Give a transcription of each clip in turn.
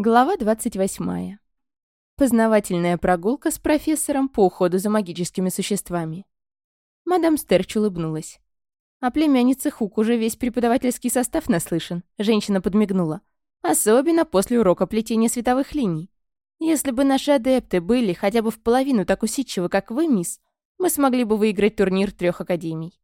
Глава 28. Познавательная прогулка с профессором по уходу за магическими существами. Мадам Стерч улыбнулась. А О племяннице Хук уже весь преподавательский состав наслышан. Женщина подмигнула. Особенно после урока плетения световых линий. Если бы наши адепты были хотя бы в половину так усидчивы, как вы, мисс, мы смогли бы выиграть турнир трех академий.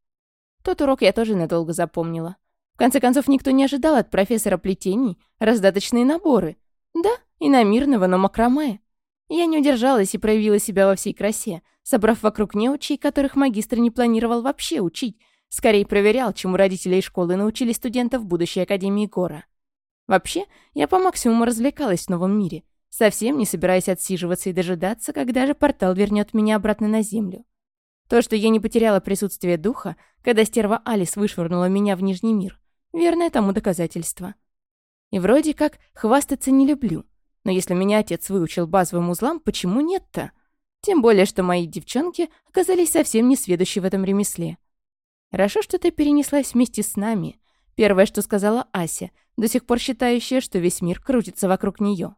Тот урок я тоже надолго запомнила. В конце концов, никто не ожидал от профессора плетений раздаточные наборы — да, иномирного, но макраме. Я не удержалась и проявила себя во всей красе, собрав вокруг неучей, которых магистр не планировал вообще учить, скорее проверял, чему родители и школы научили студентов будущей Академии Гора. Вообще, я по максимуму развлекалась в новом мире, совсем не собираясь отсиживаться и дожидаться, когда же портал вернет меня обратно на Землю. То, что я не потеряла присутствие духа, когда стерва Алис вышвырнула меня в Нижний мир, верное тому доказательство. И вроде как хвастаться не люблю. Но если меня отец выучил базовым узлам, почему нет-то? Тем более, что мои девчонки оказались совсем не сведущи в этом ремесле. «Хорошо, что ты перенеслась вместе с нами», — первое, что сказала Ася, до сих пор считающая, что весь мир крутится вокруг нее.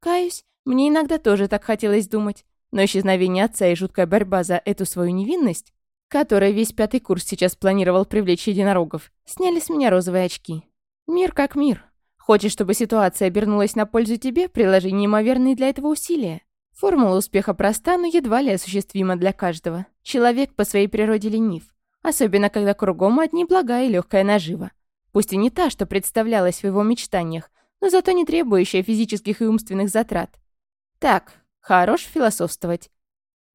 «Каюсь, мне иногда тоже так хотелось думать, но исчезновение отца и жуткая борьба за эту свою невинность, которой весь пятый курс сейчас планировал привлечь единорогов, сняли с меня розовые очки. Мир как мир, Хочешь, чтобы ситуация обернулась на пользу тебе, приложи неимоверные для этого усилия. Формула успеха проста, но едва ли осуществима для каждого. Человек по своей природе ленив, особенно когда кругом одни блага и легкая нажива. Пусть и не та, что представлялась в его мечтаниях, но зато не требующая физических и умственных затрат. Так, хорош философствовать.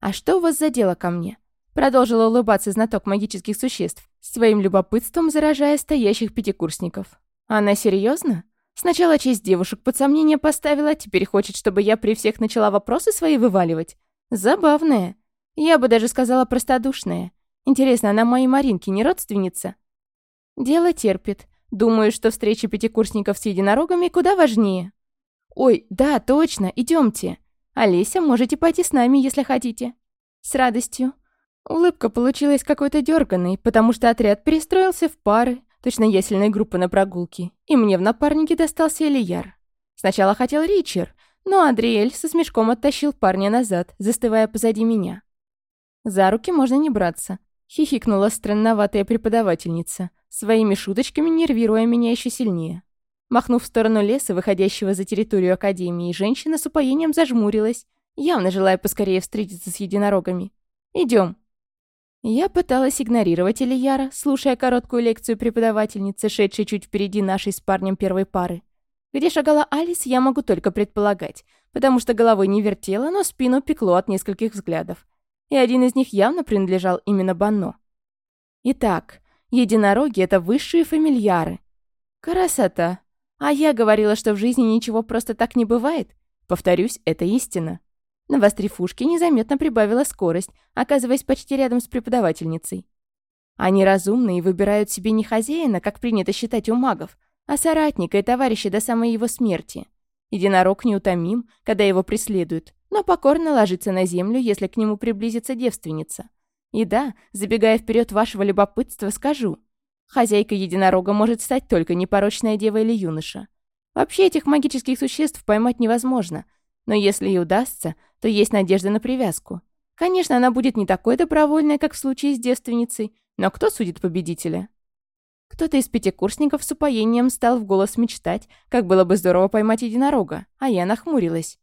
А что у вас за дело ко мне? Продолжила улыбаться знаток магических существ, своим любопытством заражая стоящих пятикурсников. Она серьезно? Сначала честь девушек под сомнение поставила, теперь хочет, чтобы я при всех начала вопросы свои вываливать. Забавная. Я бы даже сказала простодушная. Интересно, она моей Маринке не родственница? Дело терпит. Думаю, что встреча пятикурсников с единорогами куда важнее. Ой, да, точно, идемте. Олеся, можете пойти с нами, если хотите. С радостью. Улыбка получилась какой-то дерганной, потому что отряд перестроился в пары, точно ясельной группы на прогулке, и мне в напарнике достался Элияр. Сначала хотел Ричард, но Андриэль со смешком оттащил парня назад, застывая позади меня. «За руки можно не браться», — хихикнула странноватая преподавательница, своими шуточками нервируя меня еще сильнее. Махнув в сторону леса, выходящего за территорию Академии, женщина с упоением зажмурилась, явно желая поскорее встретиться с единорогами. Идем, я пыталась игнорировать Ильяра, слушая короткую лекцию преподавательницы, шедшей чуть впереди нашей с парнем первой пары. Где шагала Алис, я могу только предполагать, потому что головой не вертела, но спину пекло от нескольких взглядов. И один из них явно принадлежал именно Банно. Итак, единороги — это высшие фамильяры. Красота. А я говорила, что в жизни ничего просто так не бывает. Повторюсь, это истина. Навострив ушки, незаметно прибавила скорость, оказываясь почти рядом с преподавательницей. Они разумны и выбирают себе не хозяина, как принято считать у магов, а соратника и товарища до самой его смерти. Единорог неутомим, когда его преследуют, но покорно ложится на землю, если к нему приблизится девственница. И да, забегая вперед вашего любопытства, скажу. Хозяйка единорога может стать только непорочная дева или юноша. Вообще этих магических существ поймать невозможно — но если и удастся, то есть надежда на привязку. Конечно, она будет не такой добровольной, как в случае с девственницей, но кто судит победителя? Кто-то из пятикурсников с упоением стал в голос мечтать, как было бы здорово поймать единорога, а я нахмурилась.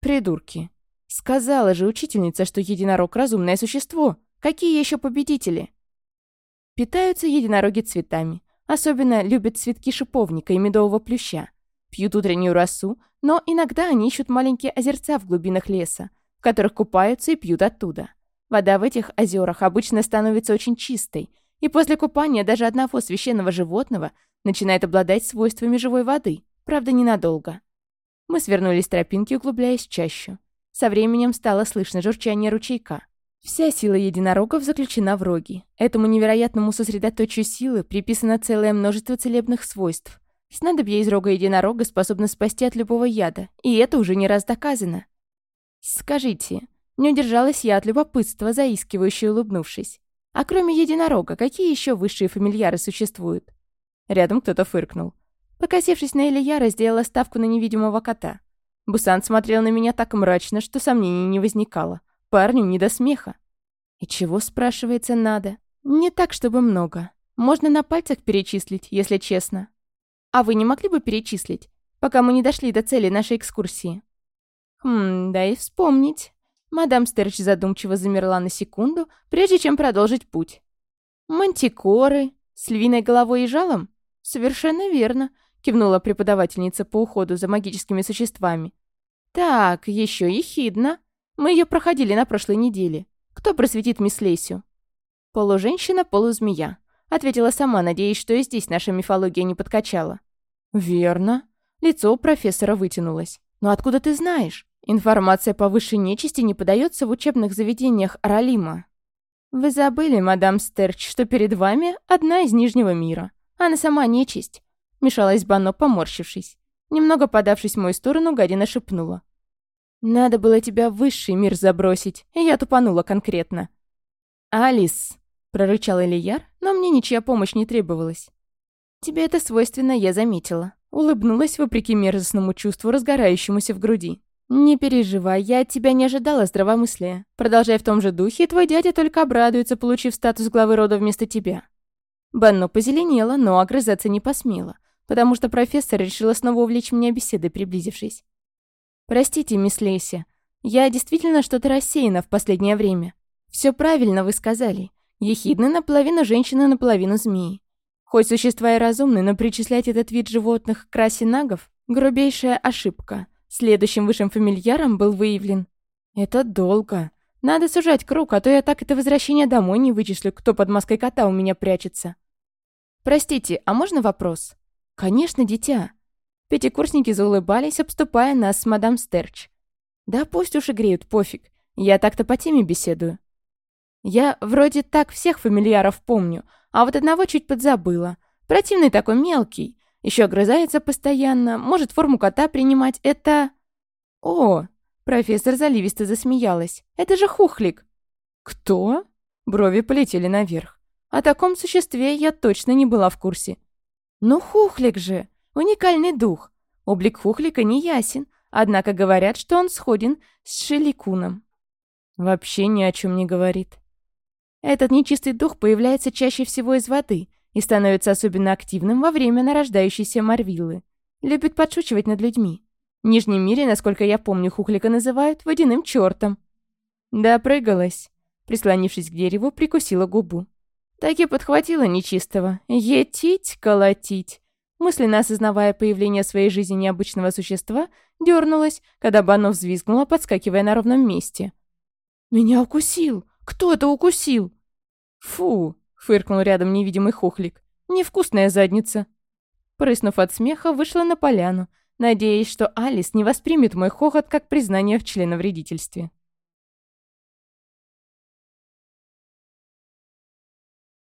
Придурки. Сказала же учительница, что единорог — разумное существо. Какие еще победители? Питаются единороги цветами. Особенно любят цветки шиповника и медового плюща. Пьют утреннюю росу, но иногда они ищут маленькие озерца в глубинах леса, в которых купаются и пьют оттуда. Вода в этих озерах обычно становится очень чистой, и после купания даже одного священного животного начинает обладать свойствами живой воды, правда, ненадолго. Мы свернулись с тропинки, углубляясь чаще. Со временем стало слышно журчание ручейка. Вся сила единорогов заключена в роге. Этому невероятному сосредоточию силы приписано целое множество целебных свойств, Снадобье из рога единорога способно спасти от любого яда, и это уже не раз доказано. Скажите, не удержалась я от любопытства, заискивающе улыбнувшись. А кроме единорога, какие еще высшие фамильяры существуют? Рядом кто-то фыркнул. Покосившись на Ильяра, сделала ставку на невидимого кота. Бусан смотрел на меня так мрачно, что сомнений не возникало. Парню не до смеха. И чего, спрашивается, надо? Не так, чтобы много. Можно на пальцах перечислить, если честно. А вы не могли бы перечислить, пока мы не дошли до цели нашей экскурсии?» «Хм, да вспомнить». Мадам Стерч задумчиво замерла на секунду, прежде чем продолжить путь. «Мантикоры? С львиной головой и жалом?» «Совершенно верно», — кивнула преподавательница по уходу за магическими существами. «Так, еще и хидно. Мы ее проходили на прошлой неделе. Кто просветит мисс Лесю?» «Полуженщина, полузмея», Ответила сама, надеясь, что и здесь наша мифология не подкачала. «Верно». Лицо у профессора вытянулось. «Но откуда ты знаешь? Информация по высшей нечисти не подается в учебных заведениях Ралима». «Вы забыли, мадам Стерч, что перед вами одна из Нижнего мира. Она сама нечисть», — мешалась Бано, поморщившись. Немного подавшись в мою сторону, гадина шепнула. «Надо было тебя в высший мир забросить, и я тупанула конкретно». «Алис!» прорычал Ильяр, но мне ничья помощь не требовалась. «Тебе это свойственно, я заметила». Улыбнулась вопреки мерзостному чувству, разгорающемуся в груди. «Не переживай, я от тебя не ожидала здравомыслия. Продолжай в том же духе, твой дядя только обрадуется, получив статус главы рода вместо тебя». Банно позеленела, но огрызаться не посмела, потому что профессор решила снова увлечь меня беседой, приблизившись. «Простите, мисс Лейси, я действительно что-то рассеяна в последнее время. Все правильно вы сказали. Ехидны наполовину женщины, наполовину змеи. Хоть существа и разумны, но причислять этот вид животных к расе нагов – грубейшая ошибка. Следующим высшим фамильяром был выявлен. Это долго. Надо сужать круг, а то я так это возвращение домой не вычислю, кто под маской кота у меня прячется. «Простите, а можно вопрос?» «Конечно, дитя». Пятикурсники заулыбались, обступая нас с мадам Стерч. «Да пусть уж и греют, пофиг. Я так-то по теме беседую». Я вроде так всех фамильяров помню, а вот одного чуть подзабыла. Противный такой мелкий. Еще огрызается постоянно, может форму кота принимать. Это... О, профессор заливисто засмеялась. Это же Хухлик. Кто? Брови полетели наверх. О таком существе я точно не была в курсе. Ну, Хухлик же. Уникальный дух. Облик Хухлика не ясен, однако говорят, что он сходен с Шеликуном. Вообще ни о чем не говорит. Этот нечистый дух появляется чаще всего из воды и становится особенно активным во время нарождающейся морвиллы. Любит подшучивать над людьми. В Нижнем мире, насколько я помню, Хухлика называют водяным чёртом. Да, прыгалась. Прислонившись к дереву, прикусила губу. Так и подхватила нечистого. Етить, колотить. Мысленно осознавая появление в своей жизни необычного существа, дернулась, когда Банов взвизгнула, подскакивая на ровном месте. «Меня укусил!» Кто это укусил?» «Фу!» — фыркнул рядом невидимый хухлик. «Невкусная задница!» Прыснув от смеха, вышла на поляну, надеясь, что Алис не воспримет мой хохот как признание в членовредительстве.